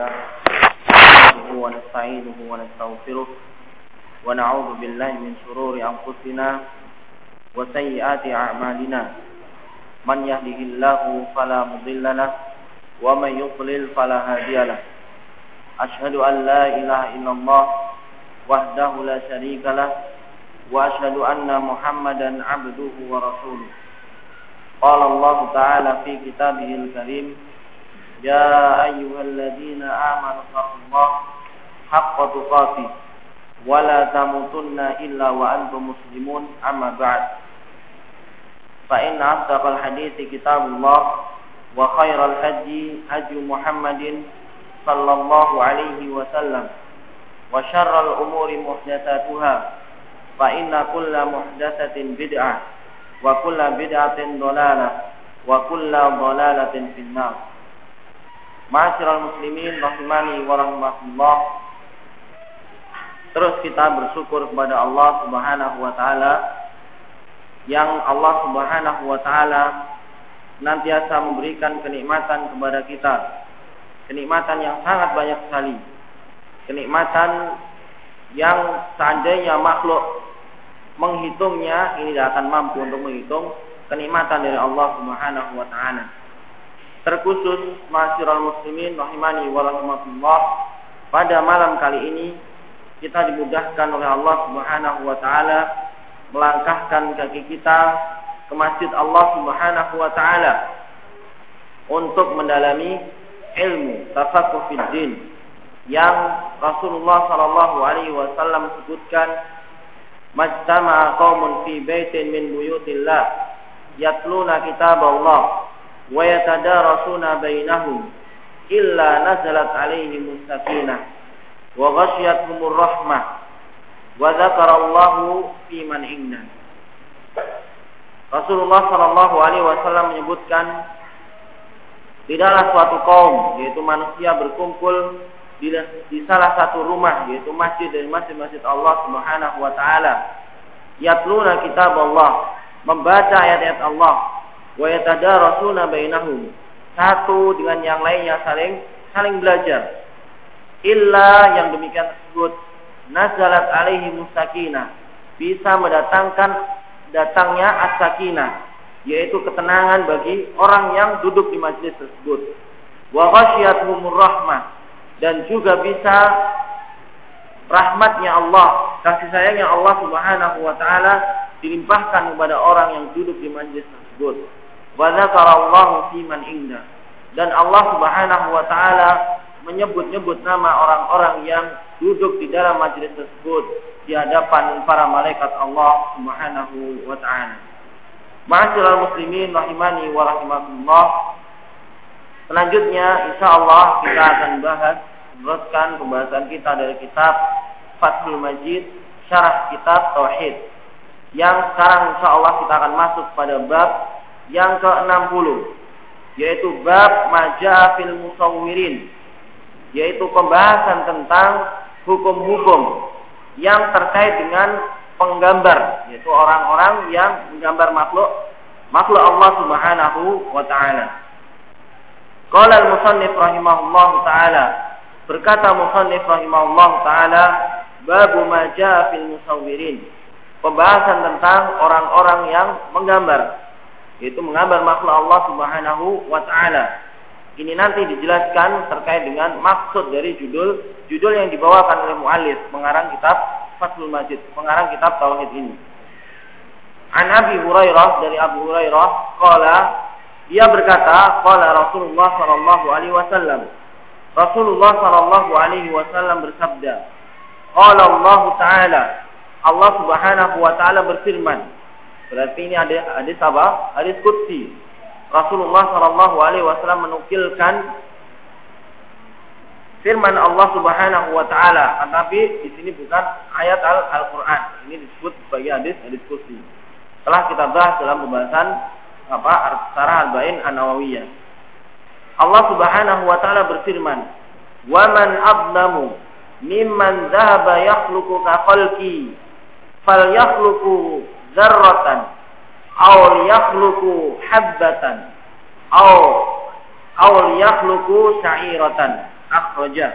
الله ونستعينه ونستغفره ونعوذ بالله من شرور أنفسنا وسيئات أعمالنا من يهده الله فلا مضل له ومن يضلل فلا هادي له أشهد أن لا إله إلا الله وحده لا شريك له وأشهد أن محمدا عبده ورسوله قال الله تعالى في كتابه الكريم يا أيها الذين آمنوا اتقوا الله حق تقاته ولا تموتن إلا وأنتم مسلمون أما بعد. فإن أصدق الحديث كتاب الله وخير الهدي هدي محمد صلى الله عليه وسلم وشر الأمور محدثاتها فإن كل محدثة بدعة وكل بدعة ضلالة وكل ضلالة في النار. Ma'asyiral muslimin rahimani wa rahmatullah. Terus kita bersyukur kepada Allah Subhanahu wa taala yang Allah Subhanahu wa taala nantiasa memberikan kenikmatan kepada kita. Kenikmatan yang sangat banyak sekali. Kenikmatan yang seandainya makhluk menghitungnya ini tidak akan mampu untuk menghitung kenikmatan dari Allah Subhanahu wa taala terkhusus masyiral muslimin rahimani wa rahimakumullah pada malam kali ini kita dimudahkan oleh Allah Subhanahu wa taala melangkahkan kaki kita ke masjid Allah Subhanahu wa taala untuk mendalami ilmu tafaqquh fid din yang Rasulullah sallallahu alaihi wasallam sebutkan majtama'a qaumun fi baitin min buyutillah yatluna kitab Allah wa yatadarasuna bainahum illa nazalat alaihim sakinah wa ghasyiyatuhumur rahmah wa dzakarallahu fi man inna. Rasulullah sallallahu alaihi wasallam menyebutkan tidaklah suatu kaum yaitu manusia berkumpul di, di salah satu rumah yaitu masjid dari masjid-masjid Allah Subhanahu wa taala. Yatluna kitab Allah membaca ayat-ayat Allah wa yatadarasuna bainahum. Satu dengan yang lainnya saling saling belajar. Illa yang demikian tersebut nazalat alaihi musakinah bisa mendatangkan datangnya as-sakinah yaitu ketenangan bagi orang yang duduk di majlis tersebut. Wa ghasyiyatuhumur rahmah. Dan juga bisa rahmatnya Allah kasih sayangnya Allah Subhanahu wa taala dilimpahkan kepada orang yang duduk di majlis tersebut wa dzakarallahu fi man inda dan Allah Subhanahu wa taala menyebut-nyebut nama orang-orang yang duduk di dalam majelis tersebut di hadapan para malaikat Allah Subhanahu wa taala. Ma'asyiral muslimin rahimani wa rahimakumullah. Selanjutnya insyaallah kita akan bahas meneruskan pembahasan kita dari kitab Fathul Majid syarah kitab tauhid. Yang sekarang insyaallah kita akan masuk pada bab yang ke-60 yaitu bab majafil musawwirin yaitu pembahasan tentang hukum-hukum yang terkait dengan penggambar yaitu orang-orang yang menggambar makhluk makhluk Allah Subhanahu wa taala. Qala al-musannif rahimahullahu taala berkata musannif rahimahullahu taala bab majafil musawwirin pembahasan tentang orang-orang yang menggambar yaitu menggambar makhluk Allah Subhanahu wa taala. Ini nanti dijelaskan terkait dengan maksud dari judul judul yang dibawakan oleh muallif pengarang kitab Fathul Majid, pengarang kitab tauhid ini. An Abi Hurairah dari Abu Hurairah qala dia berkata qala Rasulullah sallallahu alaihi wasallam Rasulullah sallallahu alaihi wasallam bersabda qala Allah taala Allah Subhanahu wa taala berfirman Berarti ini ada hadis apa? Hadis qudsi. Rasulullah Shallallahu alaihi wasallam menukilkan firman Allah Subhanahu wa taala, tetapi di sini bukan ayat Al-Qur'an. Ini disebut sebagai hadis hadis qudsi. Telah kita bahas dalam pembahasan apa? Sarah Al-Bain An-Nawawiyah. Allah Subhanahu wa taala berfirman, "Wa man ablamu mimman dhahaba yakhluqu ka khalqi falyakhluqu zarratan aw yakhluqu habbatan aw aw yakhluqu sya'iratan akhraja.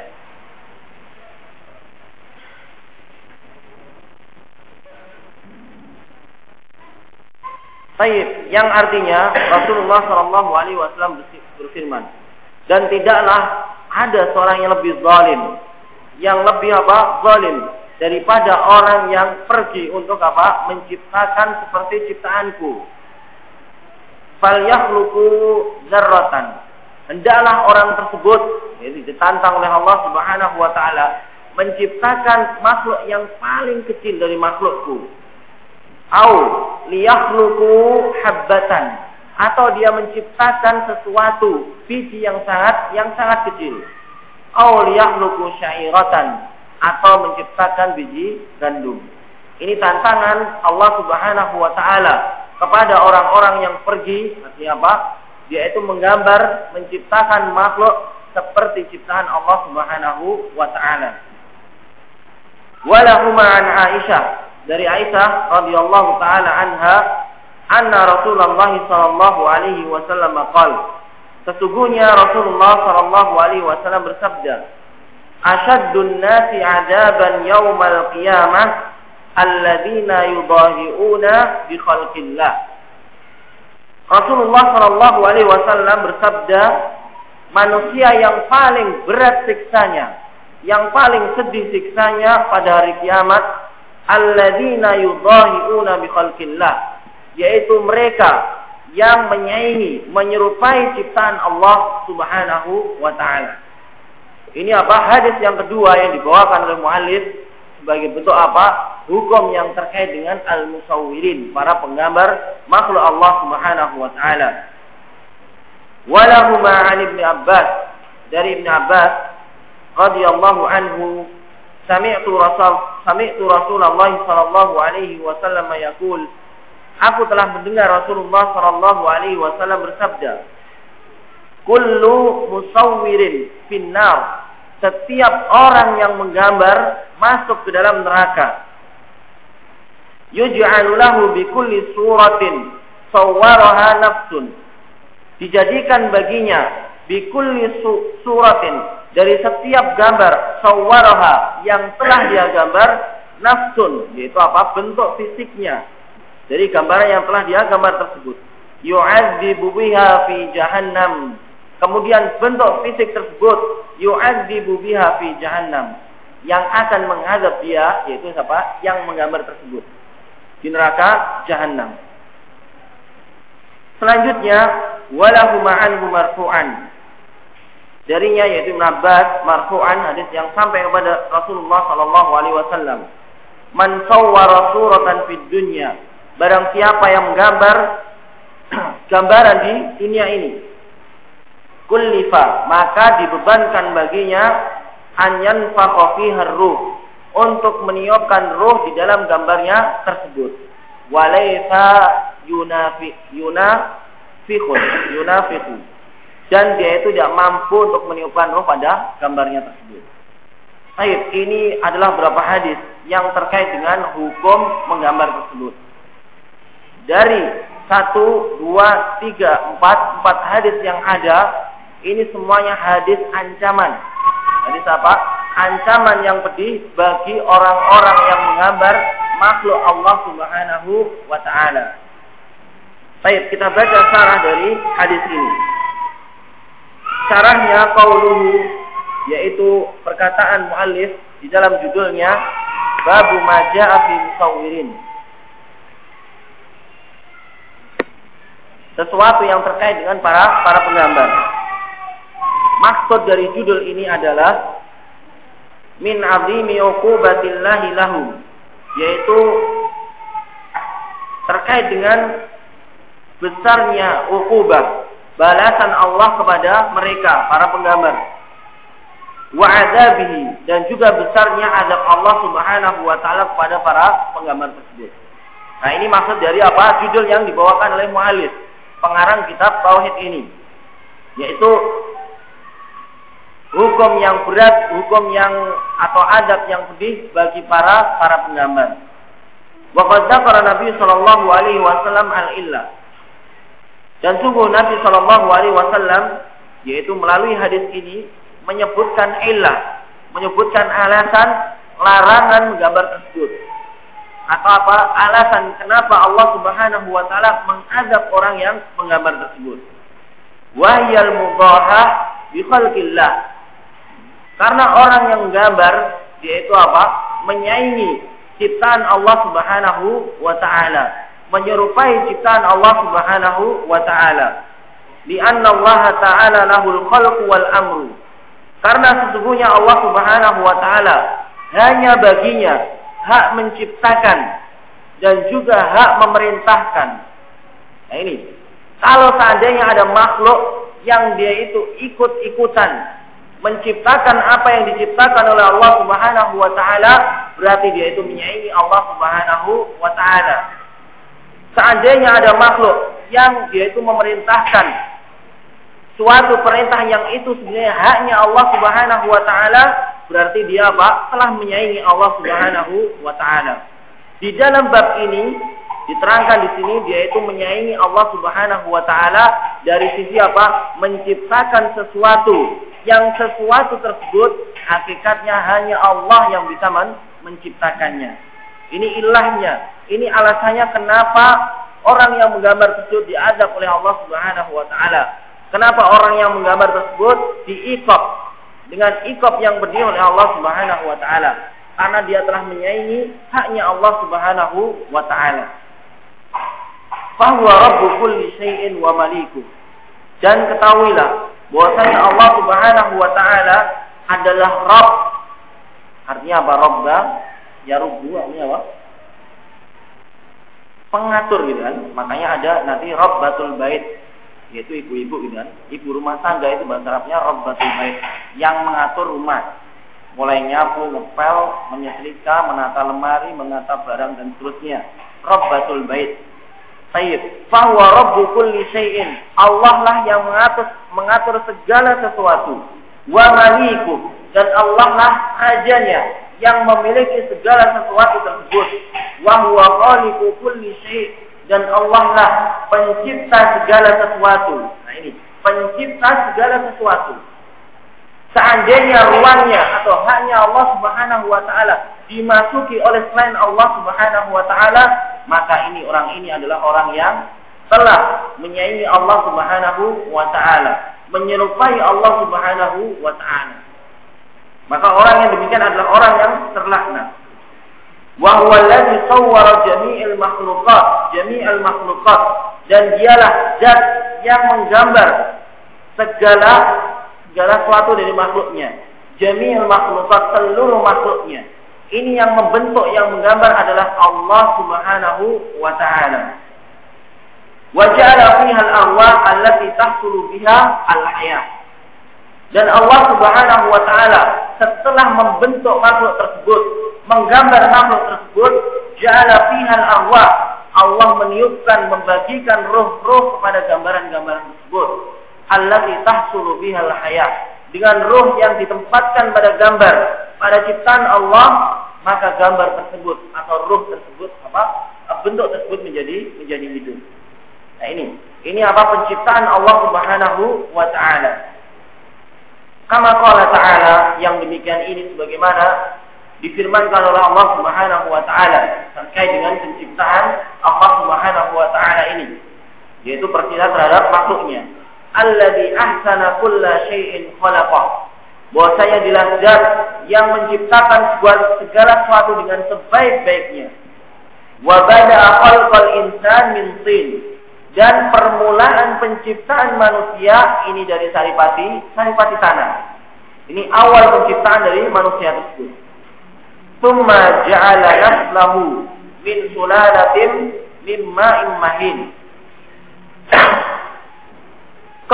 Baik, yang artinya Rasulullah Shallallahu Alaihi Wasallam berfirman, dan tidaklah ada seorang yang lebih zalim, yang lebih apa? Zalim daripada orang yang pergi untuk apa? Menciptakan seperti ciptaanku. Fal yakhluqu zarratan. Hendaklah orang tersebut, jadi ditantang oleh Allah Subhanahu wa taala menciptakan makhluk yang paling kecil dari makhlukku au liyakhluqu habbatan atau dia menciptakan sesuatu biji yang sangat yang sangat kecil au liyakhluqu syairatan atau menciptakan biji gandum. Ini tantangan Allah Subhanahu wa taala kepada orang-orang yang pergi artinya apa? Dia itu menggambar menciptakan makhluk seperti ciptaan Allah Subhanahu wa taala. Walahuma an Aisyah. Dari Aisyah radhiyallahu taala anha anna Rasulullah sallallahu alaihi wasallam qaal Sesungguhnya Rasulullah sallallahu alaihi wasallam bersabda Ashaddun nasi adaban yaumal qiyamah alladzina yudahiuna bi khalqillah Rasulullah sallallahu alaihi wasallam bersabda manusia yang paling berat siksanya yang paling sedih siksanya pada hari kiamat alladzina yudahiuna bi khalqillah yaitu mereka yang menyaingi menyerupai ciptaan Allah Subhanahu wa taala. Ini apa? Hadis yang kedua yang dibawakan oleh muallif sebagai bentuk apa? Hukum yang terkait dengan al-musawwirin, para penggambar makhluk Allah Subhanahu wa taala. Walahuma 'an Ibnu Abbas dari Ibnu Abbas radhiyallahu anhu Sami'tu Rasul Sami'tu Rasulullah sallallahu alaihi wasallam yaqul Aku telah mendengar Rasulullah sallallahu alaihi wasallam bersabda Kullu musawwirin finnar. Setiap orang yang menggambar masuk ke dalam neraka. Yuj'alu lahu bi kulli suratin sawwaraha nafsun. Dijadikan baginya bi kulli suratin dari setiap gambar sawaraha yang telah dia gambar nafsun yaitu apa? Bentuk fisiknya dari gambaran yang telah dia gambar tersebut. Yu'adzibu biha fi jahannam kemudian bentuk fisik tersebut yu'adzibu biha fi jahannam. Yang akan menghadap dia yaitu siapa? Yang menggambar tersebut. Di neraka jahannam. Selanjutnya walahu ma'anhu marfu'an. Darinya yaitu Ibn Abbas marfu'an hadis yang sampai kepada Rasulullah sallallahu alaihi wasallam. Man sawwara suratan fid dunya. Barang siapa yang menggambar gambaran di dunia ini kullifa maka dibebankan baginya anyan fiha ruh untuk meniupkan ruh di dalam gambarnya tersebut walaisa yunafi yunafikhun yunafikhun dan dia itu tidak mampu untuk meniupkan roh pada gambarnya tersebut. Baik, ini adalah beberapa hadis yang terkait dengan hukum menggambar tersebut. Dari satu, dua, tiga, empat, empat hadis yang ada, ini semuanya hadis ancaman. Hadis apa? Ancaman yang pedih bagi orang-orang yang menggambar makhluk Allah Subhanahu wa taala. Baik, kita baca sarah dari hadis ini. Caranya qauluhu yaitu perkataan muallif di dalam judulnya Babu Maja'a fi Musawwirin. Sesuatu yang terkait dengan para para penggambar. Maksud dari judul ini adalah min azimi uqubatillahi lahum yaitu terkait dengan besarnya ukubah balasan Allah kepada mereka para penggambar wa adabihi dan juga besarnya adab Allah Subhanahu wa taala kepada para penggambar tersebut. Nah, ini maksud dari apa? Judul yang dibawakan oleh muallif, pengarang kitab tauhid ini. Yaitu hukum yang berat, hukum yang atau adab yang pedih bagi para para penggambar. Wa qad Nabi sallallahu alaihi wasallam al-illah dan sungguh Nabi Shallallahu Alaihi Wasallam yaitu melalui hadis ini menyebutkan ilah, menyebutkan alasan larangan menggambar tersebut. Atau apa? Alasan kenapa Allah Subhanahu wa taala mengadab orang yang menggambar tersebut. Wahyal mudahah bi khalqillah. Karena orang yang gambar dia itu apa? Menyaingi ciptaan Allah Subhanahu wa taala, menyerupai ciptaan Allah Subhanahu wa taala. Di anna Allah taala lahul khalqu wal amru. Karena sesungguhnya Allah Subhanahu wa taala hanya baginya hak menciptakan dan juga hak memerintahkan. Nah ini, kalau seandainya ada makhluk yang dia itu ikut-ikutan menciptakan apa yang diciptakan oleh Allah Subhanahu wa taala, berarti dia itu menyaingi Allah Subhanahu wa taala. Seandainya ada makhluk yang dia itu memerintahkan suatu perintah yang itu sebenarnya haknya Allah Subhanahu wa taala, berarti dia apa? telah menyaingi Allah Subhanahu wa taala. Di dalam bab ini diterangkan di sini dia itu menyaingi Allah Subhanahu wa taala dari sisi apa? menciptakan sesuatu yang sesuatu tersebut hakikatnya hanya Allah yang bisa men menciptakannya. Ini ilahnya. Ini alasannya kenapa orang yang menggambar tersebut diadab oleh Allah Subhanahu wa taala Kenapa orang yang menggambar tersebut diikop dengan ikop yang berdiri oleh Allah Subhanahu wa taala? Karena dia telah menyaingi haknya Allah Subhanahu wa taala. Fahuwa rabbu kulli syai'in wa maliku. Dan ketahuilah bahwasanya Allah Subhanahu wa taala adalah Rabb. Artinya apa? Rabba ya rubbu artinya apa? Pengatur gitu kan. Makanya ada nanti Rabbatul Bait yaitu ibu-ibu gitu kan. Ibu rumah tangga itu bahasa Arabnya Rabbatul Bait yang mengatur rumah. Mulai nyapu, ngepel, menyetrika, menata lemari, menata barang dan seterusnya. Rabbatul Bait. Tayyib. Fahuwa Rabbu kulli syai'in. Allah lah yang mengatur mengatur segala sesuatu. Wa maliku dan Allah lah rajanya yang memiliki segala sesuatu tersebut. Wa huwa khaliqu kulli syai' dan Allah lah pencipta segala sesuatu. Nah ini, pencipta segala sesuatu. Seandainya ruangnya atau haknya Allah Subhanahu wa taala dimasuki oleh selain Allah Subhanahu wa taala, maka ini orang ini adalah orang yang telah menyaingi Allah Subhanahu wa taala, menyerupai Allah Subhanahu wa taala. Maka orang yang demikian adalah orang yang terlaknat. Wa huwa alladhi sawwara jami'al makhluqat, jami'al makhluqat dan dialah zat yang menggambar segala segala sesuatu dari makhluknya. Jami'al makhluqat seluruh makhluknya. Ini yang membentuk, yang menggambar adalah Allah Subhanahu wa taala. Wa ja'ala fiha al-arwah allati tahsulu biha al-hayah. Dan Allah Subhanahu wa taala setelah membentuk makhluk tersebut menggambar makhluk tersebut ja'ala fihal arwah Allah meniupkan membagikan roh-roh kepada gambaran-gambaran tersebut allati tahsulu bihal hayat dengan roh yang ditempatkan pada gambar pada ciptaan Allah maka gambar tersebut atau roh tersebut apa bentuk tersebut menjadi menjadi hidup. Nah ini. Ini apa penciptaan Allah Subhanahu wa taala. Kama qala ta'ala yang demikian ini sebagaimana difirmankan oleh Allah Subhanahu wa taala terkait dengan penciptaan Allah Subhanahu wa taala ini yaitu percaya terhadap makhluknya alladzi ahsana kulla syai'in khalaqah bahwasanya dilah zat yang menciptakan segala sesuatu dengan sebaik-baiknya. Wa bada'a khalqal insan min tin. Dan permulaan penciptaan manusia ini dari saripati saripati tanah. Ini awal penciptaan dari manusia tersebut. Thumma ja'ala naslahu min sulalatin min ma'in mahin.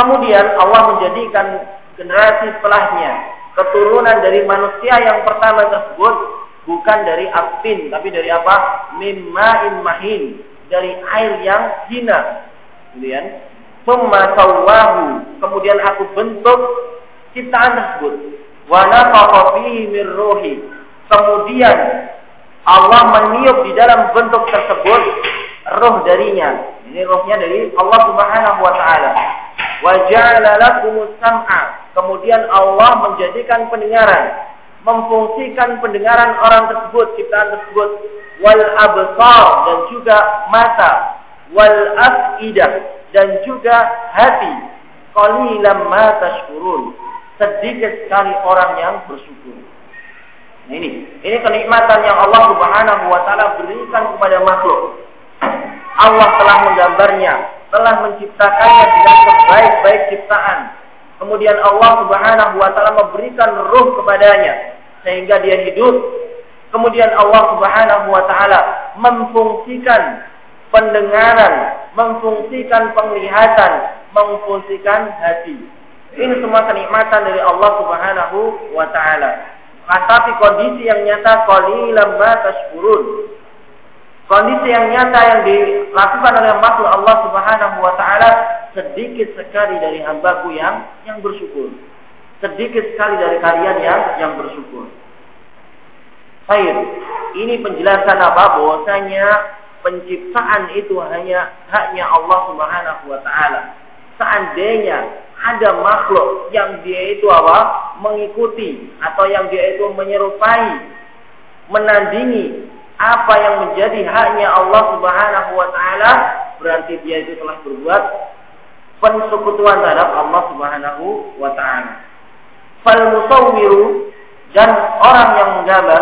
Kemudian Allah menjadikan generasi setelahnya keturunan dari manusia yang pertama tersebut bukan dari apin tapi dari apa? Mimma'in mahin dari air yang hina. Kemudian Thumma sawwahu kemudian aku bentuk ciptaan tersebut. Wa nafakha ruhi Kemudian Allah meniup di dalam bentuk tersebut roh darinya. Ini rohnya dari Allah Subhanahu wa taala. Wa ja'ala lakumus sam'a. Kemudian Allah menjadikan pendengaran, memfungsikan pendengaran orang tersebut, ciptaan tersebut, wal absar dan juga mata, wal afidah dan juga hati. Qalilam ma tashkurun. Sedikit sekali orang yang bersyukur. Nah ini, ini kenikmatan yang Allah Subhanahu wa taala berikan kepada makhluk. Allah telah menggambarnya, telah menciptakannya dengan sebaik-baik ciptaan. Kemudian Allah Subhanahu wa taala memberikan ruh kepadanya sehingga dia hidup. Kemudian Allah Subhanahu wa taala memfungsikan pendengaran, memfungsikan penglihatan, memfungsikan hati. Ini semua kenikmatan dari Allah Subhanahu wa taala. Tapi kondisi yang nyata qalilan ma tashkurun. Kondisi yang nyata yang dilakukan oleh makhluk Allah Subhanahu wa taala sedikit sekali dari hambaku yang yang bersyukur. Sedikit sekali dari kalian yang yang bersyukur. Baik, ini penjelasan apa? Bahwasanya penciptaan itu hanya haknya Allah Subhanahu wa taala. Seandainya ada makhluk yang dia itu apa? mengikuti atau yang dia itu menyerupai, menandingi apa yang menjadi haknya Allah Subhanahu wa taala berarti dia itu telah berbuat persekutuan terhadap Allah Subhanahu wa taala. Fal musawwiru dan orang yang menggambar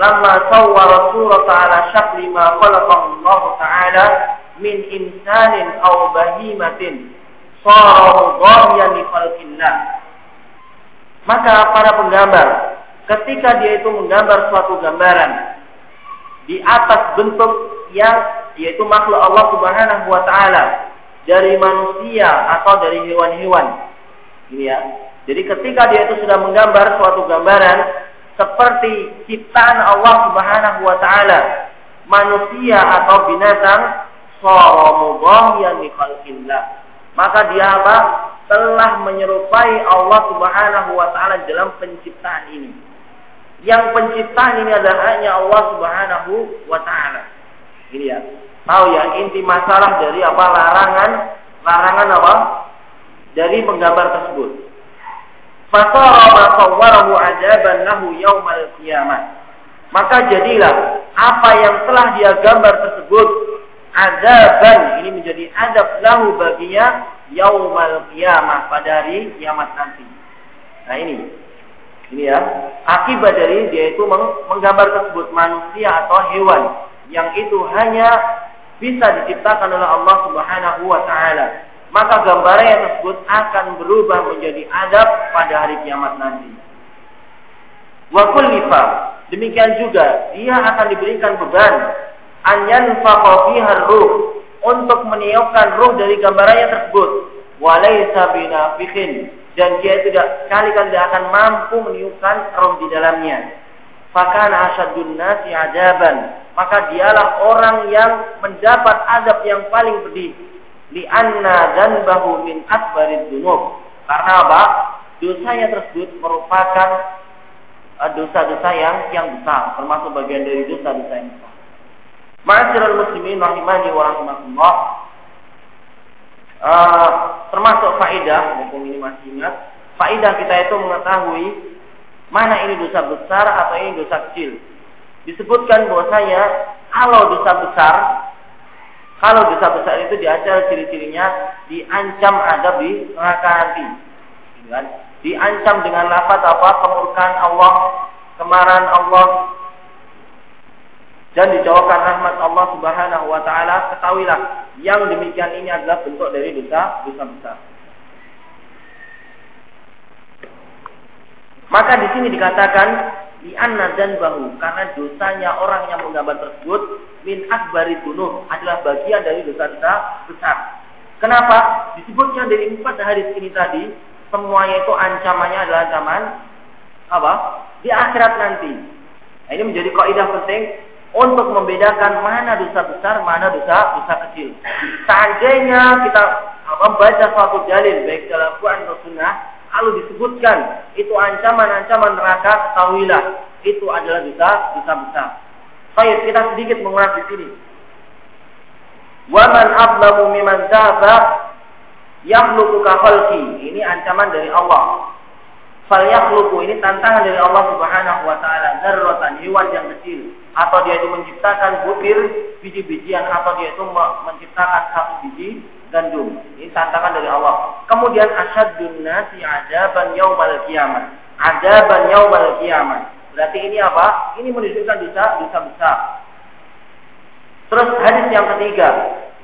lama sawwara surata ala syakli ma Allah taala min insanin aw bahimatin sara dhahiyan li khalqillah. Maka para penggambar ketika dia itu menggambar suatu gambaran di atas bentuk yang yaitu makhluk Allah Subhanahu wa taala dari manusia atau dari hewan-hewan. Ini ya. Jadi ketika dia itu sudah menggambar suatu gambaran seperti ciptaan Allah Subhanahu wa taala, manusia atau binatang yang. Maka dia apa? telah menyerupai Allah Subhanahu wa taala dalam penciptaan ini yang penciptaan ini adalah hanya Allah Subhanahu wa taala. Ini ya. Tahu ya inti masalah dari apa larangan larangan apa? Dari penggambar tersebut. Fasara ma sawwarahu ajaban lahu yaumal qiyamah. Maka jadilah apa yang telah dia gambar tersebut adaban ini menjadi adab lahu baginya yaumal qiyamah pada hari kiamat nanti. Nah ini ini ya, akibat dari dia itu menggambar tersebut manusia atau hewan yang itu hanya bisa diciptakan oleh Allah Subhanahu wa taala. Maka gambarannya tersebut akan berubah menjadi adab pada hari kiamat nanti. Wa kullifa, demikian juga dia akan diberikan beban anyan fiha ruh untuk meniupkan ruh dari gambarannya tersebut. Walaysa binafikhin dan dia tidak sekali-kali tidak akan mampu meniupkan roh di dalamnya. Fakana asyadun nasi adaban. Maka dialah orang yang mendapat adab yang paling pedih. Lianna dan bahu min akbarid dunub. Karena apa? Dosanya tersebut merupakan uh, dosa-dosa yang yang besar, termasuk bagian dari dosa-dosa yang besar. Ma'asyiral muslimin rahimani wa rahimakumullah. Uh, termasuk faidah, mumpung ini masih ingat, faidah kita itu mengetahui mana ini dosa besar atau ini dosa kecil. Disebutkan bahwasanya kalau dosa besar, kalau dosa besar itu diajar ciri-cirinya diancam adab di neraka nanti. Gitu kan? Diancam dengan lafaz apa? Kemurkaan Allah, kemarahan Allah, dan dijauhkan rahmat Allah Subhanahu wa taala, ketahuilah yang demikian ini adalah bentuk dari dosa dosa besar. Maka di sini dikatakan di dan bahu karena dosanya orang yang menggambar tersebut min akbari dunuh adalah bagian dari dosa-dosa besar. Kenapa? Disebutnya dari empat hadis ini tadi semuanya itu ancamannya adalah ancaman apa? Di akhirat nanti. Nah, ini menjadi kaidah penting untuk membedakan mana dosa besar, mana dosa dosa kecil. Seandainya kita membaca suatu dalil baik dalam Quran atau Sunnah, lalu disebutkan itu ancaman-ancaman neraka, ketahuilah itu adalah dosa dosa besar. Baik, kita sedikit mengulas di sini. Waman ablamu mimman dzaba Yakhluqu khalqi. Ini ancaman dari Allah. Fal yakhluqu ini tantangan dari Allah Subhanahu wa taala. Dzarratan hewan yang kecil atau dia itu menciptakan butir biji-bijian atau dia itu menciptakan satu biji gandum. Ini tantangan dari Allah. Kemudian asyadun nasi adaban yaumal qiyamah. Adaban yaumal qiyamah. Berarti ini apa? Ini menunjukkan dosa dosa besar. Terus hadis yang ketiga,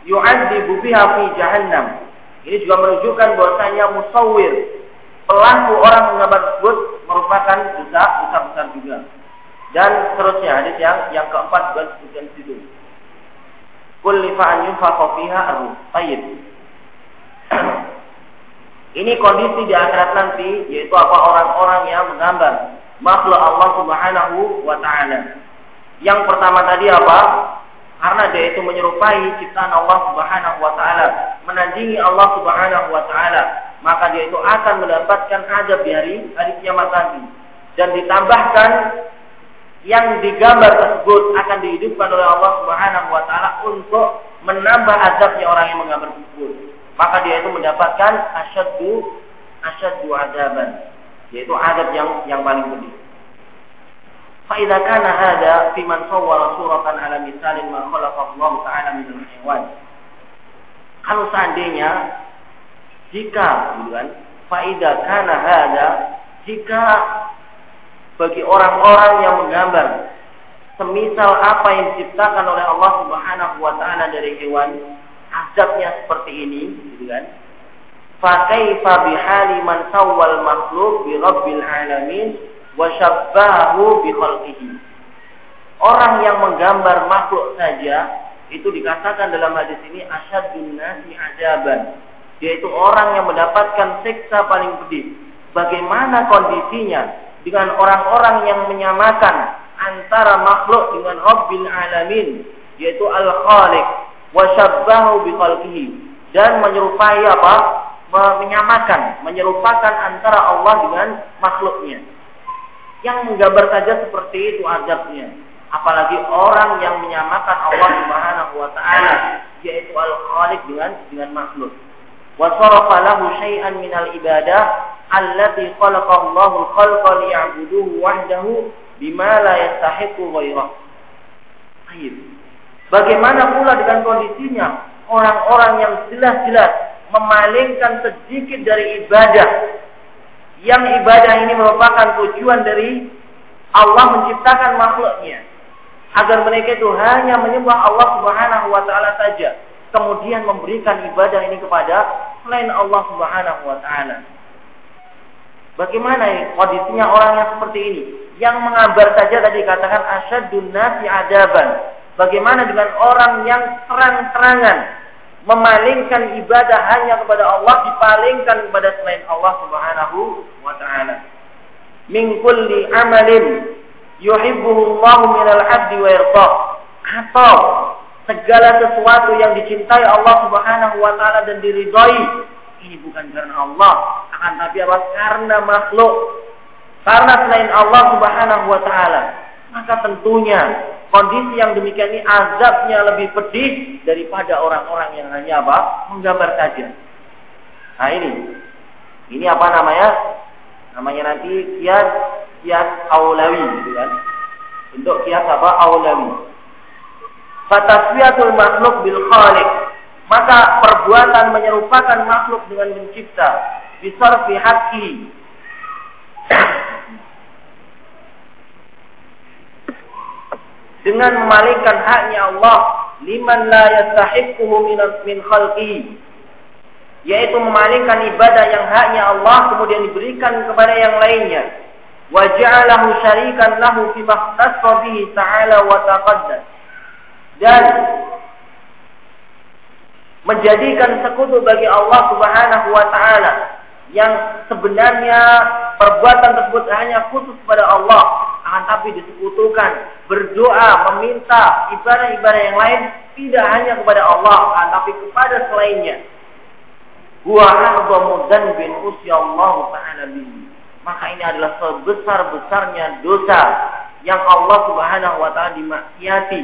yu'adzibu biha fi jahannam. Ini juga menunjukkan bahwasanya musawwir, pelaku orang menggambar tersebut merupakan dosa dosa besar juga. Dan seterusnya hadis yang yang keempat juga disebutkan situ. Kullifa an yunfaqa fiha arruh. Ini kondisi di akhirat nanti yaitu apa orang-orang yang menggambar makhluk Allah Subhanahu wa taala. Yang pertama tadi apa? Karena dia itu menyerupai ciptaan Allah Subhanahu wa taala, menandingi Allah Subhanahu wa taala, maka dia itu akan mendapatkan adab di hari hari kiamat nanti. Dan ditambahkan yang digambar tersebut akan dihidupkan oleh Allah Subhanahu wa taala untuk menambah azabnya orang yang menggambar tersebut. Maka dia itu mendapatkan asyaddu asyaddu adaban, yaitu adab yang yang paling pedih. فإذا كان هذا في من صور صورة على مثال ما خلق الله تعالى من الحيوان kalau seandainya jika gitu kan faida kana hada jika bagi orang-orang yang menggambar semisal apa yang diciptakan oleh Allah Subhanahu wa taala dari hewan azabnya seperti ini gitu kan fa kaifa bihali man sawwal makhluk bi rabbil alamin washabbahu bi khalqihi. Orang yang menggambar makhluk saja itu dikatakan dalam hadis ini asyadun nasi ajaban. Yaitu orang yang mendapatkan siksa paling pedih. Bagaimana kondisinya dengan orang-orang yang menyamakan antara makhluk dengan Rabbil Alamin yaitu Al-Khaliq washabbahu bi khalqihi dan menyerupai apa? menyamakan, menyerupakan antara Allah dengan makhluknya. Yang menggambar saja seperti itu adabnya. Apalagi orang yang menyamakan Allah Subhanahu wa taala yaitu Al-Khaliq dengan dengan makhluk. Wa sarafa lahu syai'an minal ibadah allati khalaqa Allahu al-khalqa liya'buduhu wahdahu bima la yastahiqu ghairah. Baik. Bagaimana pula dengan kondisinya orang-orang yang jelas-jelas memalingkan sedikit dari ibadah yang ibadah ini merupakan tujuan dari Allah menciptakan makhluknya agar mereka itu hanya menyembah Allah Subhanahu wa taala saja kemudian memberikan ibadah ini kepada selain Allah Subhanahu wa taala Bagaimana kondisinya orang yang seperti ini? Yang mengabar saja tadi katakan asyadun nasi adaban. Bagaimana dengan orang yang terang-terangan memalingkan ibadah hanya kepada Allah dipalingkan kepada selain Allah Subhanahu wa taala. Min kulli amalin yuhibbuhu Allah minal 'abdi wa yarda. Atau segala sesuatu yang dicintai Allah Subhanahu wa taala dan diridhai ini bukan karena Allah, akan tapi apa? Karena makhluk. Karena selain Allah Subhanahu wa taala. Maka tentunya kondisi yang demikian ini azabnya lebih pedih daripada orang-orang yang hanya apa? menggambar saja. Nah ini. Ini apa namanya? Namanya nanti kias kias aulawi gitu kan. Untuk kias apa? Aulawi. Fataswiyatul makhluk bil khaliq. Maka perbuatan menyerupakan makhluk dengan mencipta. Bisarfi haki dengan memalingkan haknya Allah. Liman la yastahiquhu min khalqihi. Yaitu memalingkan ibadah yang haknya Allah kemudian diberikan kepada yang lainnya. Wa ja'alahu syarikan lahu fi mahtassa bihi ta'ala wa taqaddas dan menjadikan sekutu bagi Allah Subhanahu wa taala yang sebenarnya perbuatan tersebut hanya khusus kepada Allah akan tapi disekutukan berdoa meminta ibadah-ibadah yang lain tidak hanya kepada Allah akan tapi kepada selainnya. Huwa a'zamu taala maka ini adalah sebesar-besarnya dosa yang Allah Subhanahu wa taala dimaksiati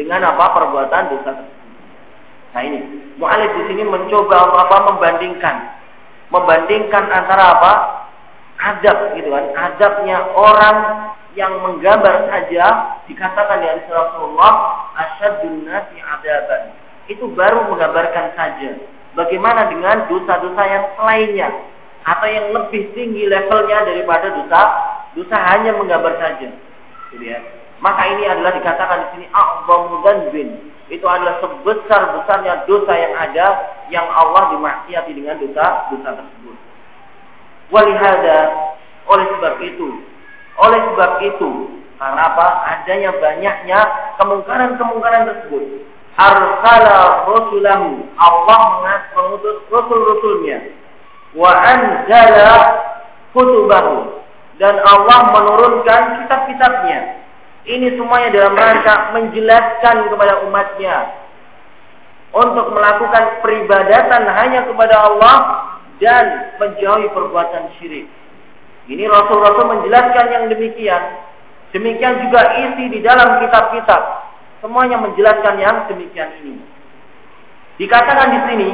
dengan apa? Perbuatan dosa tersebut. Nah ini, mu'alif di sini mencoba apa? Membandingkan, membandingkan antara apa? Adab gitu kan, adabnya orang yang menggambar saja dikatakan di hadis Rasulullah asyadun nasi adaban. Itu baru menggambarkan saja. Bagaimana dengan dosa-dosa yang selainnya atau yang lebih tinggi levelnya daripada dosa dosa hanya menggambar saja. Gitu ya. Maka ini adalah dikatakan di sini a'zamu bin Itu adalah sebesar-besarnya dosa yang ada yang Allah dimaksiati dengan dosa-dosa tersebut. Walihada oleh sebab itu, oleh sebab itu, karena apa? Adanya banyaknya kemungkaran-kemungkaran tersebut. Arsala rasulahu. Allah mengutus rasul-rasulnya. Wa anzala kutubahu. Dan Allah menurunkan kitab-kitabnya ini semuanya dalam rangka menjelaskan kepada umatnya untuk melakukan peribadatan hanya kepada Allah dan menjauhi perbuatan syirik. Ini Rasul-Rasul menjelaskan yang demikian. Demikian juga isi di dalam kitab-kitab. Semuanya menjelaskan yang demikian ini. Dikatakan di sini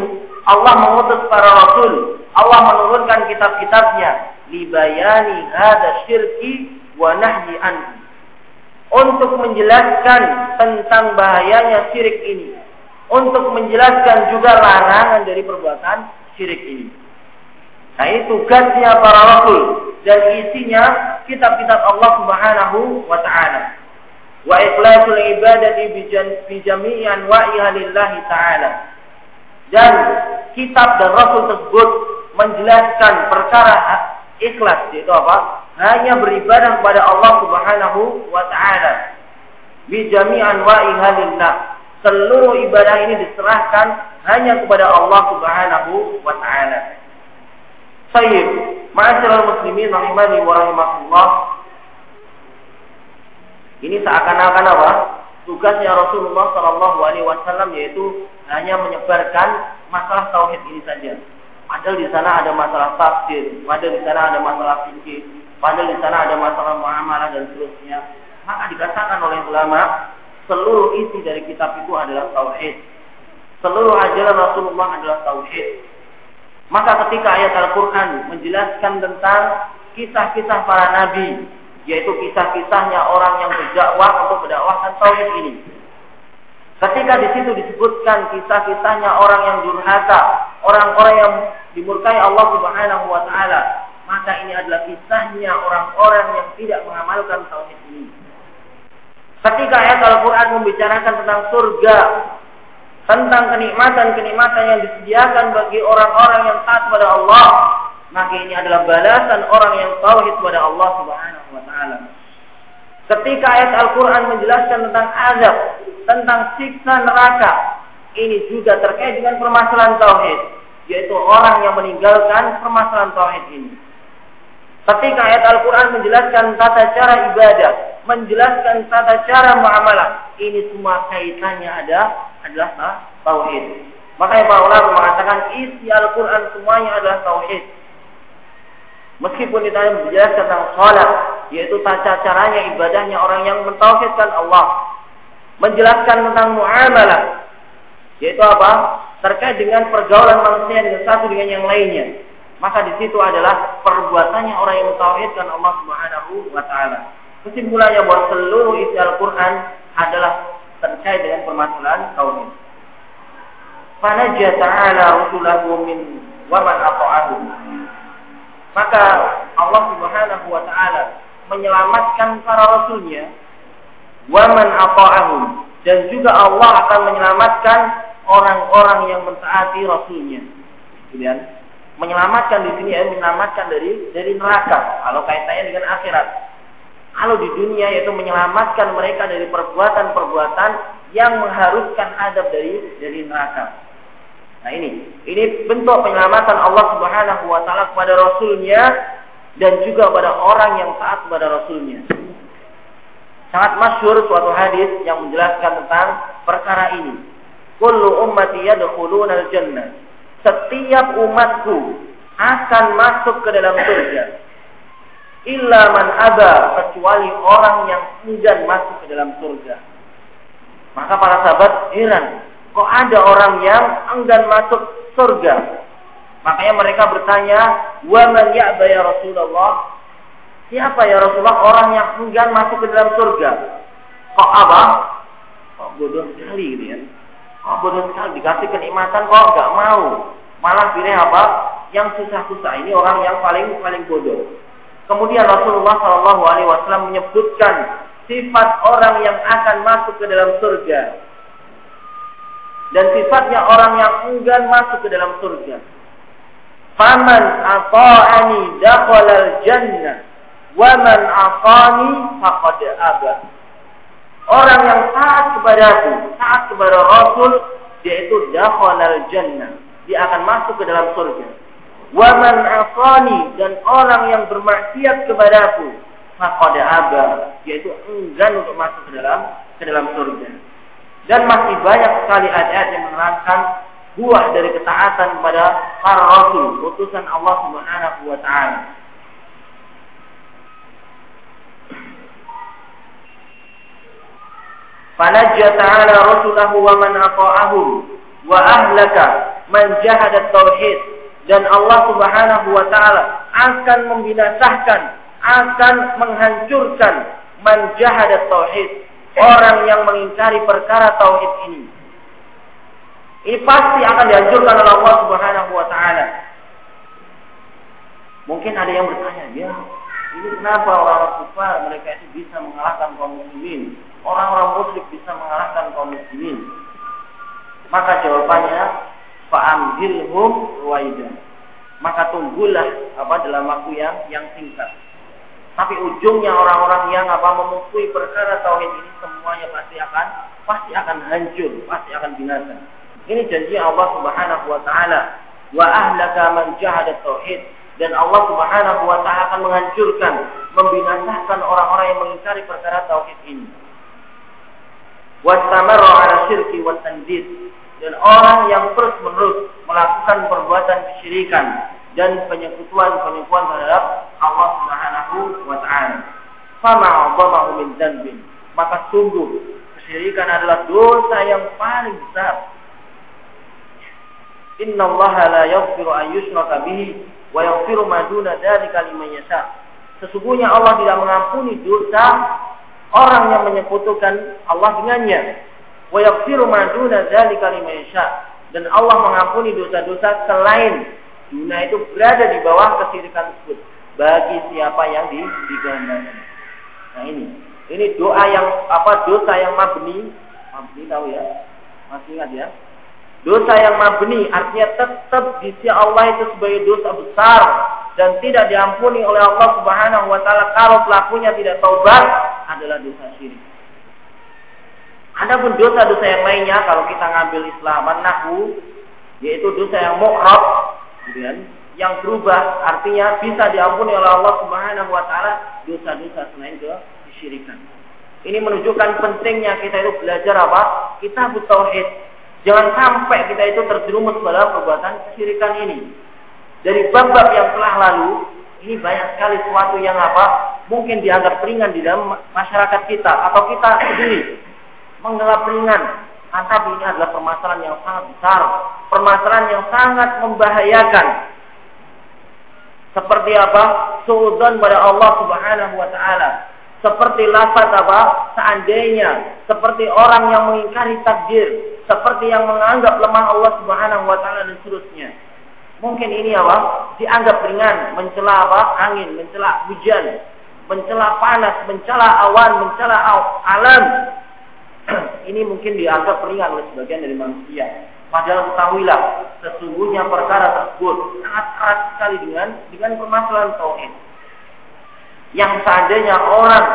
Allah mengutus para rasul, Allah menurunkan kitab-kitabnya libayani hada syirki wa nahyi anhu untuk menjelaskan tentang bahayanya syirik ini. Untuk menjelaskan juga larangan dari perbuatan syirik ini. Nah ini tugasnya para rasul dan isinya kitab-kitab Allah Subhanahu wa taala. Wa ikhlasul ibadati bi jami'i anwa'iha lillahi taala. Dan kitab dan rasul tersebut menjelaskan perkara ikhlas yaitu apa? hanya beribadah kepada Allah Subhanahu wa taala. Bi jami'an wa lillah. Seluruh ibadah ini diserahkan hanya kepada Allah Subhanahu wa taala. Sayyid, ma'asyiral muslimin rahimani wa rahimakumullah. Ini seakan-akan apa? Tugasnya Rasulullah Shallallahu Alaihi Wasallam yaitu hanya menyebarkan masalah tauhid ini saja. Padahal di sana ada masalah tafsir, padahal di sana ada masalah fikih, Padahal di sana ada masalah muamalah dan seterusnya. Maka dikatakan oleh ulama, seluruh isi dari kitab itu adalah tauhid. Seluruh ajaran Rasulullah adalah tauhid. Maka ketika ayat Al-Quran menjelaskan tentang kisah-kisah para nabi, yaitu kisah-kisahnya orang yang berdakwah untuk berdakwahkan tauhid ini. Ketika di situ disebutkan kisah-kisahnya orang yang durhaka, orang-orang yang dimurkai Allah Subhanahu wa taala, maka ini adalah kisahnya orang-orang yang tidak mengamalkan tauhid ini. Ketika ayat Al-Quran membicarakan tentang surga, tentang kenikmatan-kenikmatan yang disediakan bagi orang-orang yang taat kepada Allah, maka ini adalah balasan orang yang tauhid kepada Allah Subhanahu wa taala. Ketika ayat Al-Quran menjelaskan tentang azab, tentang siksa neraka, ini juga terkait dengan permasalahan tauhid, yaitu orang yang meninggalkan permasalahan tauhid ini. Ketika ayat Al-Quran menjelaskan tata cara ibadah, menjelaskan tata cara muamalah, ini semua kaitannya ada adalah tauhid. Makanya para ulama mengatakan isi Al-Quran semuanya adalah tauhid. Meskipun ditanya menjelaskan tentang sholat, yaitu tata caranya ibadahnya orang yang mentauhidkan Allah. Menjelaskan tentang muamalah, yaitu apa? Terkait dengan pergaulan manusia dengan satu dengan yang lainnya maka di situ adalah perbuatannya orang yang mentauhidkan Allah Subhanahu wa taala. Kesimpulannya bahwa seluruh isi Al-Qur'an adalah terkait dengan permasalahan tauhid. Fanaja ta'ala rusulahu min wa man ata'ahu. Maka Allah Subhanahu wa taala menyelamatkan para rasulnya wa man ata'ahum dan juga Allah akan menyelamatkan orang-orang yang mentaati rasulnya. Kemudian menyelamatkan di sini ya menyelamatkan dari dari neraka. Kalau kaitannya dengan akhirat. Kalau di dunia yaitu menyelamatkan mereka dari perbuatan-perbuatan yang mengharuskan adab dari dari neraka. Nah ini. Ini bentuk penyelamatan Allah Subhanahu wa taala kepada rasulnya dan juga pada orang yang taat kepada rasulnya. Sangat masyhur suatu hadis yang menjelaskan tentang perkara ini. Kullu ummati yadkhuluna al-jannah setiap umatku akan masuk ke dalam surga. Illa man aba kecuali orang yang enggan masuk ke dalam surga. Maka para sahabat heran. kok ada orang yang enggan masuk surga? Makanya mereka bertanya, "Wa man ya'ba ya Rasulullah?" Siapa ya Rasulullah orang yang enggan masuk ke dalam surga? Kok apa? Kok bodoh sekali gitu ya. Kok bodoh sekali dikasih kenikmatan kok enggak mau. Malah pilih apa? Yang susah-susah ini orang yang paling paling bodoh. Kemudian Rasulullah Shallallahu Alaihi Wasallam menyebutkan sifat orang yang akan masuk ke dalam surga dan sifatnya orang yang enggan masuk ke dalam surga. Faman jannah wa man faqad. Orang yang taat kepadaku, taat kepada Rasul, dia itu dakhalal jannah. Dia akan masuk ke dalam surga. Wa man atani dan orang yang bermaksiat kepadaku, faqad aba, yaitu enggan untuk masuk ke dalam ke dalam surga. Dan masih banyak sekali ayat-ayat yang menerangkan buah dari ketaatan kepada para rasul, utusan Allah Subhanahu wa taala. Fanajja ta'ala rasulahu wa man ata'ahu wa ahlaka man jahada tauhid dan Allah Subhanahu wa taala akan membinasakan, akan menghancurkan man jahada tauhid, orang yang mengingkari perkara tauhid ini. Ini pasti akan dihancurkan oleh Allah Subhanahu wa taala. Mungkin ada yang bertanya, ya, ini kenapa orang-orang kufar mereka itu bisa mengalahkan kaum muslimin? Orang-orang musyrik bisa mengalahkan kaum muslimin. Maka jawabannya, fa'amhilhum ruwaida. Maka tunggulah apa dalam waktu yang yang singkat. Tapi ujungnya orang-orang yang apa memukui perkara tauhid ini semuanya pasti akan pasti akan hancur, pasti akan binasa. Ini janji Allah Subhanahu wa taala. Wa ahlaka man jahada tauhid dan Allah Subhanahu wa taala akan menghancurkan, membinasakan orang-orang yang mengingkari perkara tauhid ini. Wastamarra 'ala syirki wa tandid dan orang yang terus-menerus melakukan perbuatan kesyirikan dan penyekutuan-penyekutuan terhadap Allah Subhanahu wa taala. Fama 'azamahu min dzanbin. Maka sungguh kesyirikan adalah dosa yang paling besar Inna Allah la yaghfiru an yushraka bihi wa yaghfiru ma duna dzalika liman yasha. Sesungguhnya Allah tidak mengampuni dosa orang yang menyekutukan Allah dengannya. Wa yaghfiru ma duna. Dan Allah mengampuni dosa-dosa selain dunia itu berada di bawah kesirikan tersebut bagi siapa yang di. Nah ini, ini doa yang apa dosa yang mabni, mabni tahu ya? Masih ingat ya? Dosa yang mabni artinya tetap di sisi Allah itu sebagai dosa besar dan tidak diampuni oleh Allah Subhanahu wa taala kalau pelakunya tidak taubat adalah dosa syirik. Adapun dosa-dosa yang lainnya kalau kita ngambil Islam nahu yaitu dosa yang mu'rab kemudian yang berubah artinya bisa diampuni oleh Allah Subhanahu wa taala dosa-dosa selain kesyirikan. Ini menunjukkan pentingnya kita itu belajar apa? Kita butuh tauhid Jangan sampai kita itu terjerumus pada perbuatan kesyirikan ini. Dari bab-bab yang telah lalu, ini banyak sekali sesuatu yang apa? Mungkin dianggap ringan di dalam masyarakat kita atau kita sendiri menganggap ringan. Tapi ini adalah permasalahan yang sangat besar, permasalahan yang sangat membahayakan. Seperti apa? Suudzon pada Allah Subhanahu wa taala. Seperti lafaz apa? Seandainya, seperti orang yang mengingkari takdir, seperti yang menganggap lemah Allah Subhanahu wa taala dan seterusnya. Mungkin ini apa? Dianggap ringan, mencela apa? Angin, mencela hujan, mencela panas, mencela awan, mencela alam. ini mungkin dianggap ringan oleh sebagian dari manusia. Padahal ketahuilah, sesungguhnya perkara tersebut sangat erat sekali dengan dengan permasalahan tauhid. Yang seandainya orang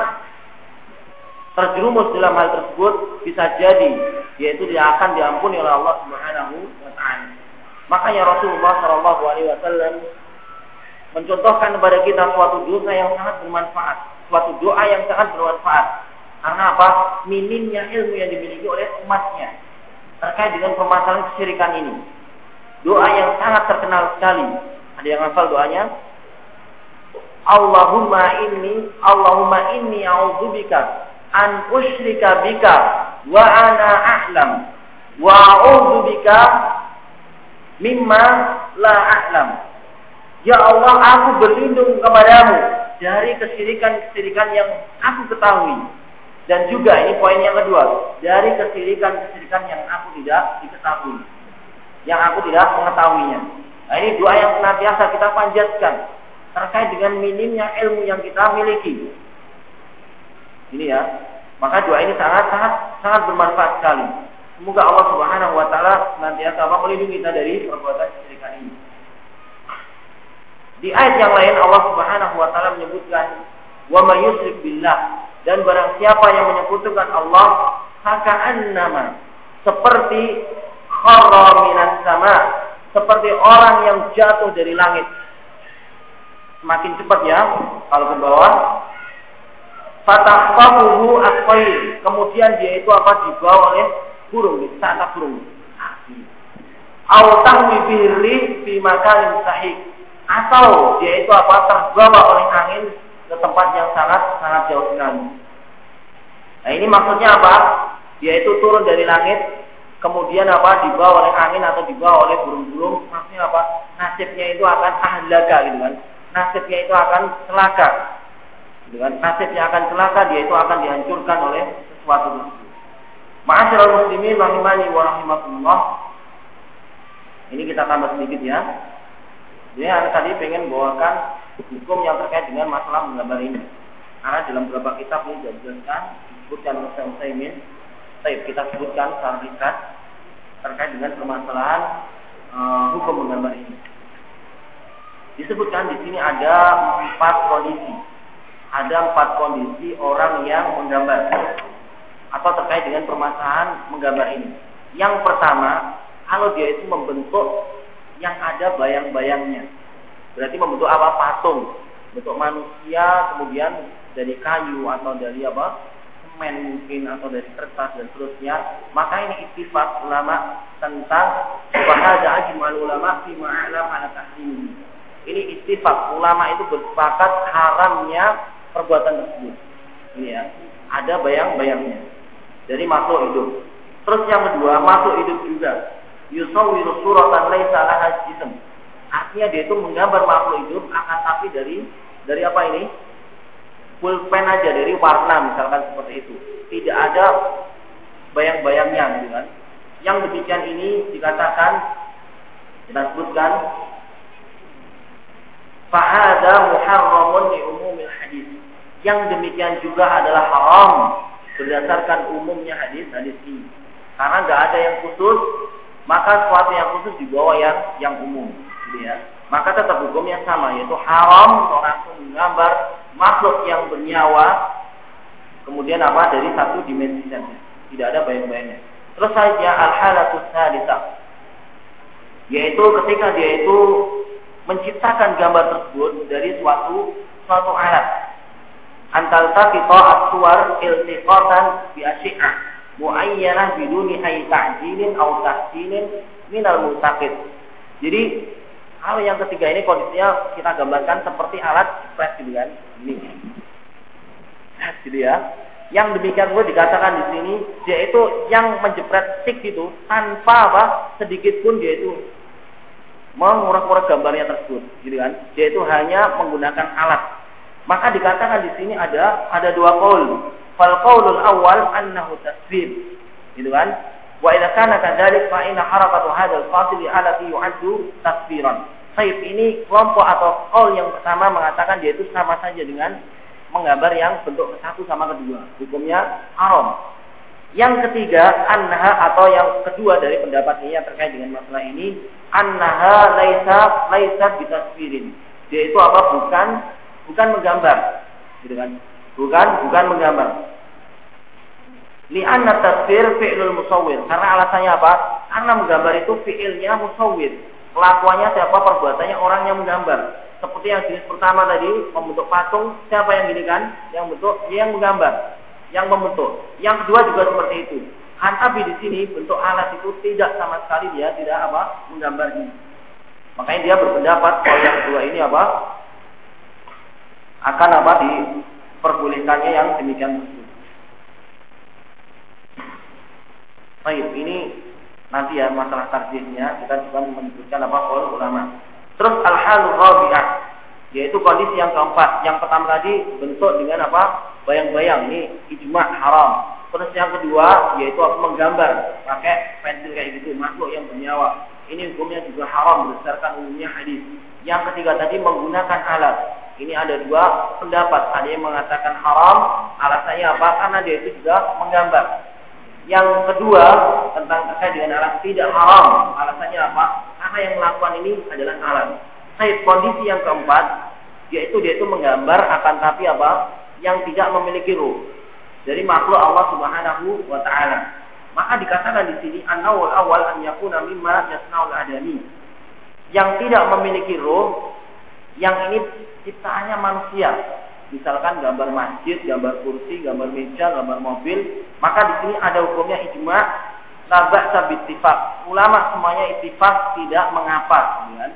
terjerumus dalam hal tersebut bisa jadi yaitu dia akan diampuni oleh Allah Subhanahu wa taala. Makanya Rasulullah Shallallahu alaihi wasallam mencontohkan kepada kita suatu dosa yang sangat bermanfaat, suatu doa yang sangat bermanfaat. Karena apa? Minimnya ilmu yang dimiliki oleh umatnya terkait dengan permasalahan kesyirikan ini. Doa yang sangat terkenal sekali. Ada yang hafal doanya? Allahumma inni Allahumma inni a'udzubika an usyrika bika wa ana a'lam wa a'udzubika mimma la a'lam. Ya Allah, aku berlindung kepadamu dari kesirikan-kesirikan yang aku ketahui. Dan juga ini poin yang kedua, dari kesirikan-kesirikan yang aku tidak diketahui. Yang aku tidak mengetahuinya. Nah, ini doa yang senantiasa kita panjatkan terkait dengan minimnya ilmu yang kita miliki. Ini ya. Maka doa ini sangat sangat sangat bermanfaat sekali. Semoga Allah Subhanahu wa taala senantiasa melindungi kita dari perbuatan kesyirikan ini. Di ayat yang lain Allah Subhanahu wa taala menyebutkan wa may yusyrik billah dan barang siapa yang menyekutukan Allah annama seperti kharra sama seperti orang yang jatuh dari langit semakin cepat ya kalau ke bawah fatahfahuhu asfair kemudian dia itu apa dibawa oleh burung sana burung au tahwi birri fi makanin sahih atau dia itu apa terbawa oleh angin ke tempat yang sangat sangat jauh sekali. Nah ini maksudnya apa? Dia itu turun dari langit, kemudian apa dibawa oleh angin atau dibawa oleh burung-burung. Maksudnya apa? Nasibnya itu akan ahlaga gitu kan? Nasibnya itu akan celaka. Kan? Nasibnya akan celaka, dia itu akan dihancurkan oleh sesuatu tersebut. Ma'asyiral muslimin rahimani wa rahimakumullah. Ini kita tambah sedikit ya. Jadi anak tadi pengen bawakan hukum yang terkait dengan masalah menggambar ini. Karena dalam beberapa kitab ini dijelaskan disebutkan oleh Syaikhul Baik, kita sebutkan secara ringkas terkait dengan permasalahan uh, hukum menggambar ini. Disebutkan di sini ada empat kondisi. Ada empat kondisi orang yang menggambar atau terkait dengan permasalahan menggambar ini. Yang pertama, kalau dia itu membentuk yang ada bayang-bayangnya. Berarti membentuk apa? Patung. Bentuk manusia kemudian dari kayu atau dari apa? Semen mungkin atau dari kertas dan seterusnya. Maka ini istifat ulama tentang bahasa ajmal ulama fi ma'alam ala tahrim. Ini istifat ulama itu bersepakat haramnya perbuatan tersebut. Ini ya. Ada bayang-bayangnya. Dari makhluk hidup. Terus yang kedua, makhluk hidup juga yusawwiru suratan laisa laha jism. Artinya dia itu menggambar makhluk hidup akan tapi dari dari apa ini? Pulpen aja dari warna misalkan seperti itu. Tidak ada bayang-bayangnya gitu kan. Yang demikian ini dikatakan kita sebutkan fahada muharramun li umumil hadis. Yang demikian juga adalah haram berdasarkan umumnya hadis hadis ini. Karena nggak ada yang khusus maka sesuatu yang khusus dibawa yang yang umum, gitu ya. Maka tetap hukumnya sama, yaitu haram seorang menggambar makhluk yang bernyawa, kemudian apa dari satu dimensi saja, tidak ada bayang-bayangnya. Terus saja al-halatus yaitu ketika dia itu menciptakan gambar tersebut dari suatu suatu alat. Antal taqita as-suwar iltiqatan bi asyi'ah muayyanah biduni ay ta'jilin au tahsinin minal mutaqid. Jadi hal yang ketiga ini kondisinya kita gambarkan seperti alat press gitu kan. Ini. Gitu ya. Yang demikian gue dikatakan di sini dia itu yang menjepret stick itu tanpa apa sedikit pun dia itu mengurak-urak gambarnya tersebut, gitu kan? Dia itu hanya menggunakan alat. Maka dikatakan di sini ada ada dua kaul. Fal qaulul awal annahu tasbih. Gitu kan? Wa idza kana kadzalik fa inna harakatu hadzal fasil alati yu'addu tasbiran. Sayyid ini kelompok atau kaul yang pertama mengatakan dia itu sama saja dengan menggambar yang bentuk satu sama kedua. Hukumnya haram. Yang ketiga, annaha atau yang kedua dari pendapat ini yang terkait dengan masalah ini, annaha laisa laisa bitasfirin. Dia itu apa? Bukan bukan menggambar. Gitu kan? Bukan bukan menggambar. Li'anna tasfir fi'lul musawwir. Karena alasannya apa? Karena menggambar itu fi'ilnya musawwir. Kelakuannya siapa? Perbuatannya orang yang menggambar. Seperti yang jenis pertama tadi, membentuk patung, siapa yang gini kan? Yang bentuk, yang menggambar, yang membentuk. Yang kedua juga seperti itu. Hanabi di sini bentuk alat itu tidak sama sekali dia tidak apa menggambarnya. Makanya dia berpendapat kalau yang kedua ini apa akan apa diperbolehkannya yang demikian tersebut. Baik, ini nanti ya masalah tarjihnya kita juga menyebutkan apa qaul ulama. Terus al-halu yaitu kondisi yang keempat. Yang pertama tadi bentuk dengan apa? Bayang-bayang ini ijma haram. Terus yang kedua yaitu apa menggambar pakai pensil kayak gitu makhluk yang bernyawa. Ini hukumnya juga haram berdasarkan umumnya hadis. Yang ketiga tadi menggunakan alat. Ini ada dua pendapat. Ada yang mengatakan haram, alasannya apa? Karena dia itu juga menggambar. Yang kedua tentang terkait dengan alat tidak haram. Alasannya apa? Karena yang melakukan ini adalah alat. Saya kondisi yang keempat yaitu dia itu menggambar akan tapi apa? Yang tidak memiliki ruh. Dari makhluk Allah Subhanahu wa taala. Maka dikatakan di sini an-nawal awal an yakuna mimma yasnaul adami. Yang tidak memiliki ruh, yang ini ciptaannya manusia. Misalkan gambar masjid, gambar kursi, gambar meja, gambar mobil, maka di sini ada hukumnya ijma labak sabit tifak. Ulama semuanya itifak tidak mengapa, kan?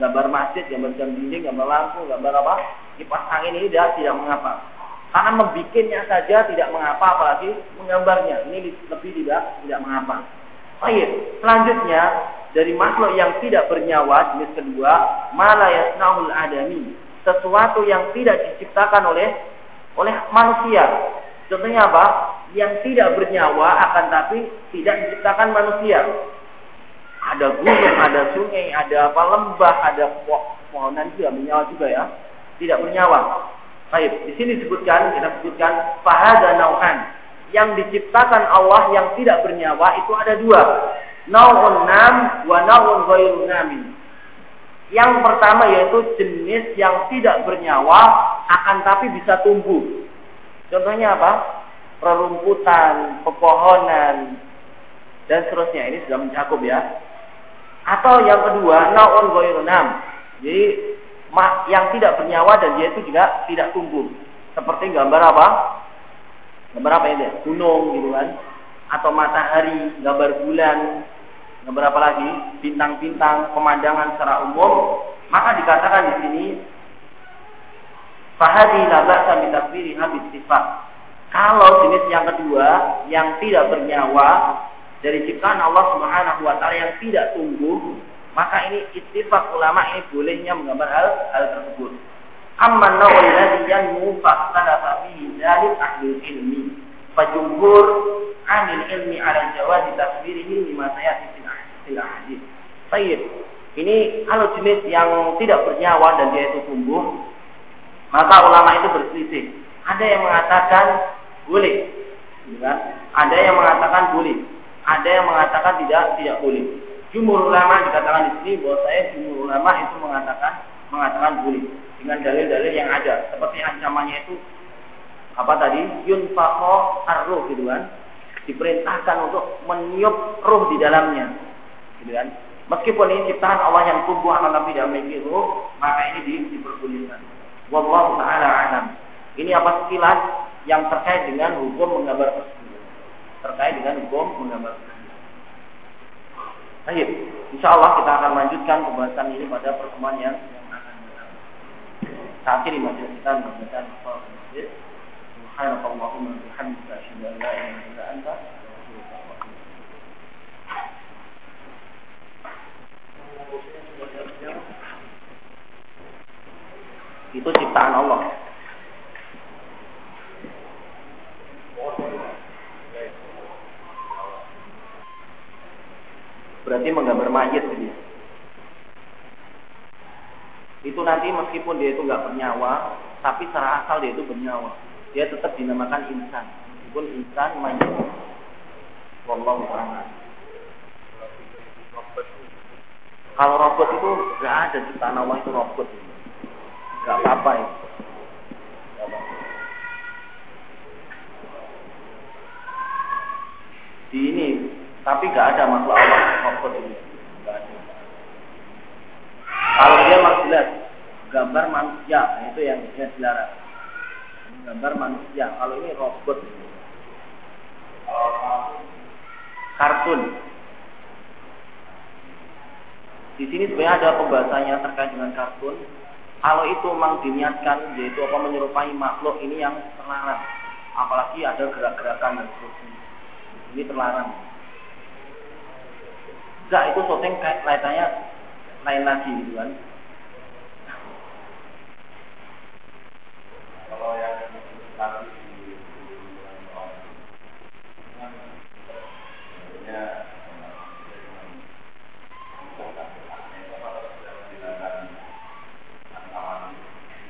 Gambar masjid, gambar jam dinding, gambar lampu, gambar apa? Kipas angin ini tidak tidak mengapa. Karena membikinnya saja tidak mengapa, apalagi menggambarnya. Ini lebih tidak tidak mengapa. Baik, selanjutnya dari makhluk yang tidak bernyawa jenis kedua, mala yasnaul adami sesuatu yang tidak diciptakan oleh oleh manusia. Contohnya apa? Yang tidak bernyawa akan tapi tidak diciptakan manusia. Ada gunung, ada sungai, ada apa lembah, ada pohonan juga bernyawa juga ya. Tidak bernyawa. Baik, di sini disebutkan, kita sebutkan fahada nau'an. Yang diciptakan Allah yang tidak bernyawa itu ada dua. Nau'un nam wa nau'un ghairu namin. Yang pertama yaitu jenis yang tidak bernyawa akan tapi bisa tumbuh. Contohnya apa? Rerumputan, pepohonan, dan seterusnya. Ini sudah mencakup ya. Atau yang kedua, naon goyrunam. Jadi yang tidak bernyawa dan dia itu juga tidak tumbuh. Seperti gambar apa? Gambar apa ini? Gunung gitu kan. Atau matahari, gambar bulan, Nah, berapa lagi? Bintang-bintang, pemandangan secara umum. Maka dikatakan di sini Fahadi sami takbiri habis sifat. Kalau jenis yang kedua yang tidak bernyawa dari ciptaan Allah Subhanahu wa taala yang tidak tumbuh, maka ini ittifaq ulama ini bolehnya menggambar hal hal tersebut. Amma nawal ladzi yanmu fa'talafa fihi dzalik ahli ilmi. Fajumhur anil ilmi ala jawazi tasbirihi lima sayati fil hadis. Baik. Ini kalau jenis yang tidak bernyawa dan dia itu tumbuh, maka ulama itu berselisih. Ada yang mengatakan boleh, gitu kan? Ada yang mengatakan boleh, ada yang mengatakan tidak tidak boleh. Jumhur ulama dikatakan di sini bahwa saya jumhur ulama itu mengatakan mengatakan boleh dengan dalil-dalil yang ada seperti ancamannya itu apa tadi yunfaqo arruh gitu kan diperintahkan untuk meniup ruh di dalamnya gitu kan? Meskipun ini ciptaan Allah yang tumbuh akan tapi tidak memiliki ruh, maka ini di, diperbolehkan. Wallahu taala alam. Ini apa sekilas yang terkait dengan hukum menggambar tersebut. Terkait dengan hukum menggambar tersebut. Baik, insya Allah kita akan lanjutkan pembahasan ini pada pertemuan yang. Saat ini masih kita membacakan masjid. Subhanallahumma bihamdika asyhadu an la ilaha illa anta itu ciptaan Allah. Berarti menggambar mayat dia. Itu nanti meskipun dia itu nggak bernyawa, tapi secara asal dia itu bernyawa. Dia tetap dinamakan insan. Meskipun insan mayat. Wallahu a'lam. Kalau robot itu nggak ada ciptaan Allah itu robot. Gak apa-apa itu. Di ini, tapi gak ada makhluk Allah maupun ini. Kalau dia jelas gambar manusia, nah itu yang dia dilarang. Gambar manusia. Kalau ini robot. Kartun. Di sini sebenarnya ada pembahasannya terkait dengan kartun. Kalau itu memang diniatkan yaitu apa menyerupai makhluk ini yang terlarang. Apalagi ada gerak-gerakan dan seterusnya. Ini terlarang. Enggak, itu syuting kayak kaitannya lain lagi gitu kan. Kalau yang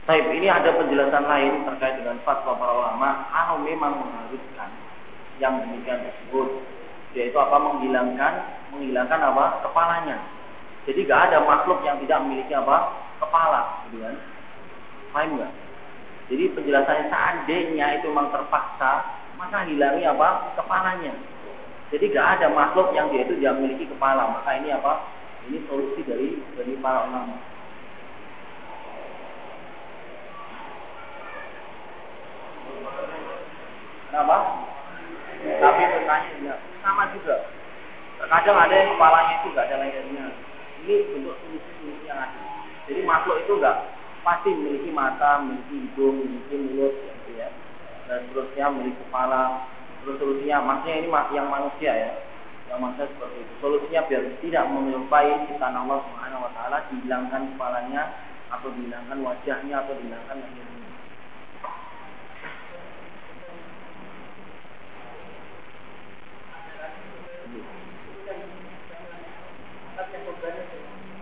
Baik, ini ada penjelasan lain terkait dengan fatwa para ulama. Kalau memang mengharuskan yang demikian tersebut, yaitu apa menghilangkan menghilangkan apa kepalanya. Jadi gak ada makhluk yang tidak memiliki apa kepala, gitu kan? Paham nggak? Jadi penjelasannya seandainya itu memang terpaksa, maka hilangi apa kepalanya. Jadi gak ada makhluk yang dia itu tidak memiliki kepala. Maka ini apa? Ini solusi dari dari para ulama. Kenapa? Sama juga. Terkadang ada yang kepalanya itu nggak ada lehernya. Ini bentuk solusi-solusi yang ada. Jadi makhluk itu nggak pasti memiliki mata, memiliki hidung, memiliki mulut, gitu ya. Dan seterusnya memiliki kepala. Terus solusinya, maksudnya ini yang manusia ya, yang manusia seperti itu. Solusinya biar tidak menyerupai ciptaan Allah Subhanahu Wa Taala, dihilangkan kepalanya atau dihilangkan wajahnya atau dihilangkan lehernya.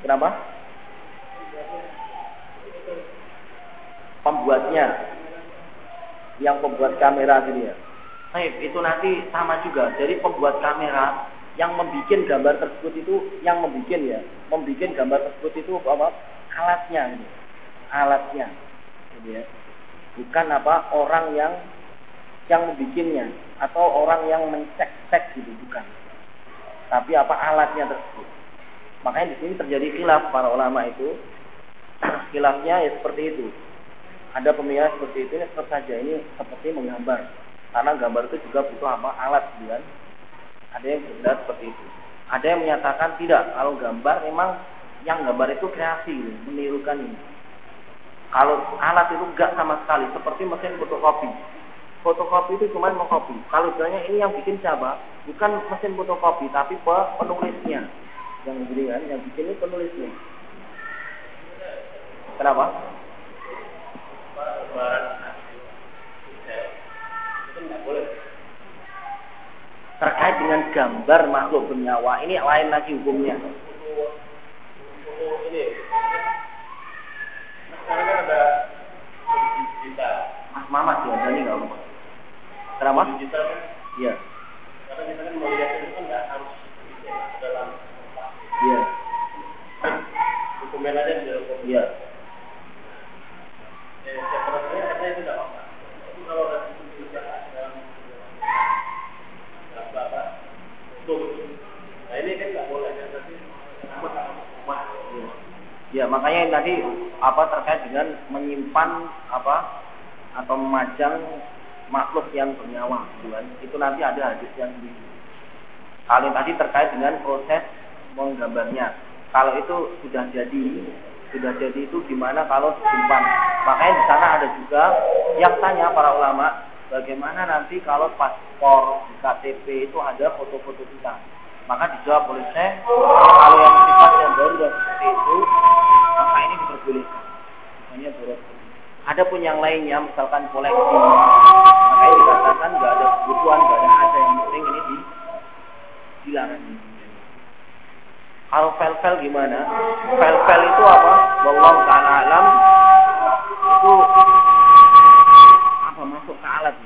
Kenapa? Pembuatnya yang pembuat kamera gini ya. Baik, itu nanti sama juga. Jadi pembuat kamera yang membuat gambar tersebut itu yang membuat ya, membuat gambar tersebut itu apa? Alatnya, gitu. alatnya, gitu ya. Bukan apa orang yang yang membuatnya atau orang yang mencek-cek gitu bukan. Tapi apa alatnya tersebut. Makanya di sini terjadi khilaf para ulama itu. Khilafnya ya seperti itu. Ada pemikiran seperti itu, ini tetap saja ini seperti menggambar. Karena gambar itu juga butuh apa? Alat, kan? Ada yang berbeda seperti itu. Ada yang menyatakan tidak. Kalau gambar memang yang gambar itu kreasi, menirukan ini. Kalau alat itu enggak sama sekali, seperti mesin fotokopi. Fotokopi itu cuma mengkopi. Kalau sebenarnya ini yang bikin siapa? Bukan mesin fotokopi, tapi penulisnya yang kan yang bikin ini penulisnya kenapa? Terkait dengan gambar makhluk bernyawa ini lain lagi hukumnya. Sekarang kan ada Mas Mamat ya, jadi nggak apa Kenapa? Iya. Karena kita kan melihat itu kan nggak harus dalam Iya. Dokumen aja di dalam Iya. Ya, sebenarnya katanya itu tidak apa-apa. Tapi kalau ada juga dalam apa Nah ini kan nggak boleh kan tapi Ya makanya tadi apa terkait dengan menyimpan apa atau memajang makhluk yang bernyawa, kan? Itu nanti ada hadis yang di Kalau tadi terkait dengan proses menggambarnya. Kalau itu sudah jadi, sudah jadi itu gimana kalau disimpan? Makanya di sana ada juga yang tanya para ulama, bagaimana nanti kalau paspor KTP itu ada foto-foto kita? Maka dijawab oleh saya, kalau yang sifatnya baru dan seperti itu, diperbolehkan. Boros. Ada pun yang lainnya, misalkan koleksi, maka ini dikatakan nggak ada kebutuhan, nggak ada ada yang penting ini di dilarang. Kalau file-file gimana? File-file itu apa? Wallahu ta'ala alam itu apa masuk ke alat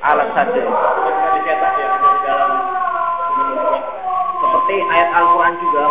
alat saja seperti ayat Al-Quran juga